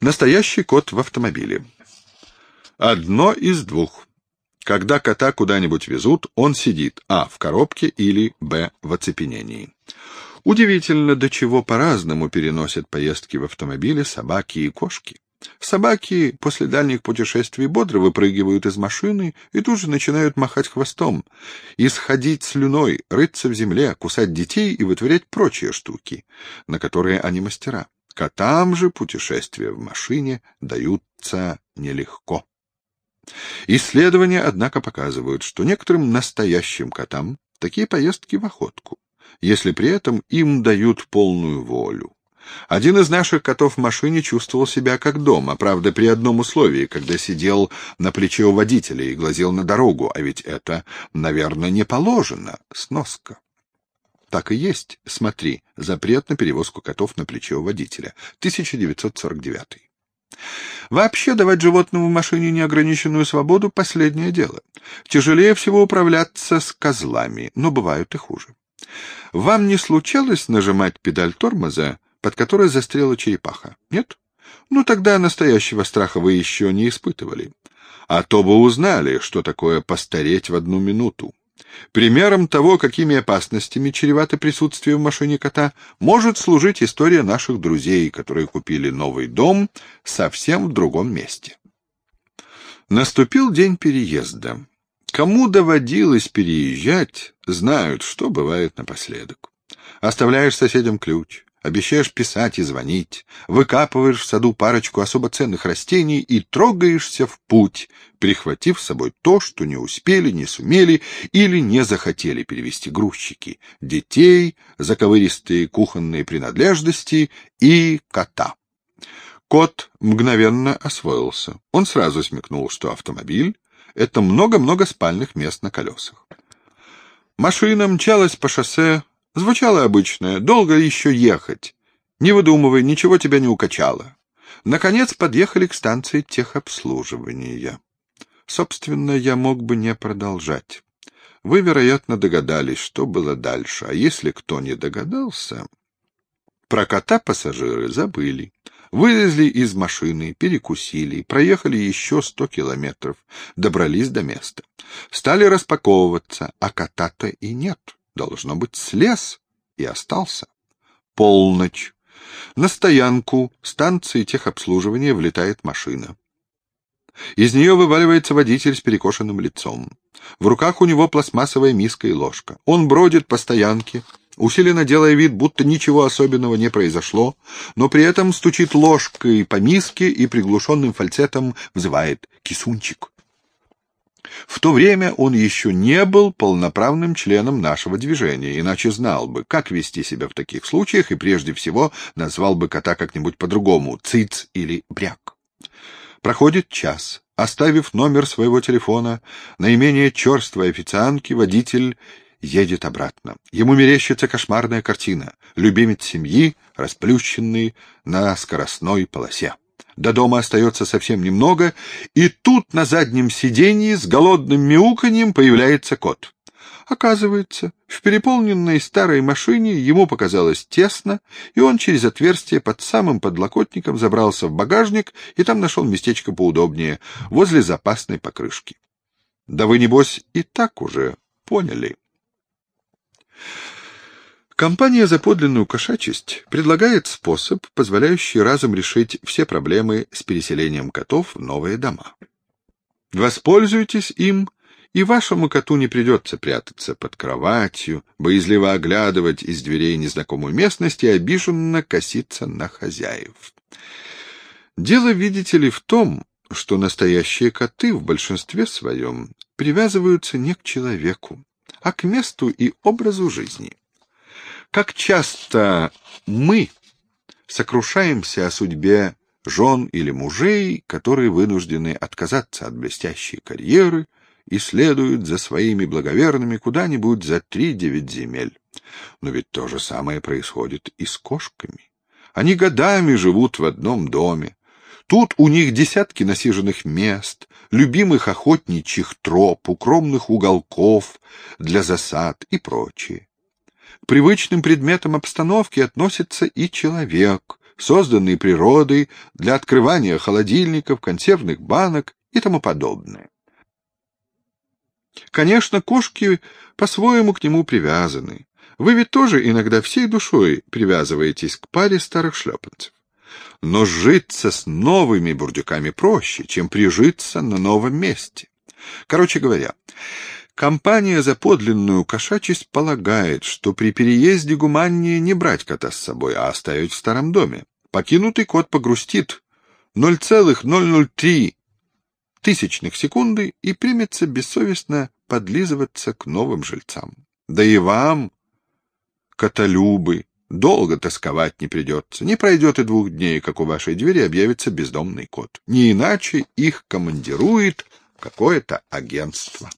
Настоящий кот в автомобиле. Одно из двух. Когда кота куда-нибудь везут, он сидит а. в коробке или б. в оцепенении. Удивительно, до чего по-разному переносят поездки в автомобиле собаки и кошки. Собаки после дальних путешествий бодро выпрыгивают из машины и тут же начинают махать хвостом, исходить слюной, рыться в земле, кусать детей и вытворять прочие штуки, на которые они мастера. Котам же путешествия в машине даются нелегко. Исследования, однако, показывают, что некоторым настоящим котам такие поездки в охотку, если при этом им дают полную волю. Один из наших котов в машине чувствовал себя как дома, правда, при одном условии, когда сидел на плече у водителя и глазел на дорогу, а ведь это, наверное, не положено. Сноска. Так и есть. Смотри. Запрет на перевозку котов на плече у водителя. 1949. Вообще давать животному в машине неограниченную свободу — последнее дело. Тяжелее всего управляться с козлами, но бывают и хуже. Вам не случалось нажимать педаль тормоза, под которой застряла черепаха? Нет? Ну, тогда настоящего страха вы еще не испытывали. А то бы узнали, что такое постареть в одну минуту. Примером того, какими опасностями чревато присутствие в машине кота, может служить история наших друзей, которые купили новый дом совсем в другом месте. Наступил день переезда. Кому доводилось переезжать, знают, что бывает напоследок. Оставляешь соседям ключ, обещаешь писать и звонить, выкапываешь в саду парочку особо ценных растений и трогаешься в путь, прихватив с собой то, что не успели, не сумели или не захотели перевести грузчики, детей, заковыристые кухонные принадлежности и кота. Кот мгновенно освоился. Он сразу смекнул, что автомобиль — это много-много спальных мест на колесах. Машина мчалась по шоссе Звучало обычное «долго еще ехать». Не выдумывай, ничего тебя не укачало. Наконец подъехали к станции техобслуживания. Собственно, я мог бы не продолжать. Вы, вероятно, догадались, что было дальше, а если кто не догадался... Про кота пассажиры забыли. Вылезли из машины, перекусили, проехали еще сто километров, добрались до места. Стали распаковываться, а кота-то и нет. Должно быть, слез и остался. Полночь. На стоянку станции техобслуживания влетает машина. Из нее вываливается водитель с перекошенным лицом. В руках у него пластмассовая миска и ложка. Он бродит по стоянке, усиленно делая вид, будто ничего особенного не произошло, но при этом стучит ложкой по миске и приглушенным фальцетом взывает «Кисунчик». В то время он еще не был полноправным членом нашего движения, иначе знал бы, как вести себя в таких случаях и прежде всего назвал бы кота как-нибудь по-другому — циц или бряк. Проходит час. Оставив номер своего телефона, наименее черствой официантки, водитель едет обратно. Ему мерещится кошмарная картина. Любимец семьи, расплющенный на скоростной полосе. До дома остается совсем немного, и тут на заднем сиденье с голодным мяуканьем появляется кот. Оказывается, в переполненной старой машине ему показалось тесно, и он через отверстие под самым подлокотником забрался в багажник и там нашел местечко поудобнее, возле запасной покрышки. Да вы, небось, и так уже поняли. Компания за подлинную кошачесть предлагает способ, позволяющий разом решить все проблемы с переселением котов в новые дома. Воспользуйтесь им, и вашему коту не придется прятаться под кроватью, боязливо оглядывать из дверей незнакомую местность и обиженно коситься на хозяев. Дело, видите ли, в том, что настоящие коты в большинстве своем привязываются не к человеку, а к месту и образу жизни. Как часто мы сокрушаемся о судьбе жен или мужей, которые вынуждены отказаться от блестящей карьеры и следуют за своими благоверными куда-нибудь за три-девять земель. Но ведь то же самое происходит и с кошками. Они годами живут в одном доме. Тут у них десятки насиженных мест, любимых охотничьих троп, укромных уголков для засад и прочее привычным предметам обстановки относится и человек, созданные природой для открывания холодильников, консервных банок и тому подобное. Конечно, кошки по-своему к нему привязаны. Вы ведь тоже иногда всей душой привязываетесь к паре старых шлепанцев. Но житься с новыми бурдюками проще, чем прижиться на новом месте. Короче говоря, компания за подлинную кошачесть полагает, что при переезде гуманнее не брать кота с собой, а оставить в старом доме. Покинутый кот погрустит 0,003 тысячных секунды и примется бессовестно подлизываться к новым жильцам. Да и вам, котолюбы, долго тосковать не придется. Не пройдет и двух дней, как у вашей двери объявится бездомный кот. Не иначе их командирует какое-то агентство.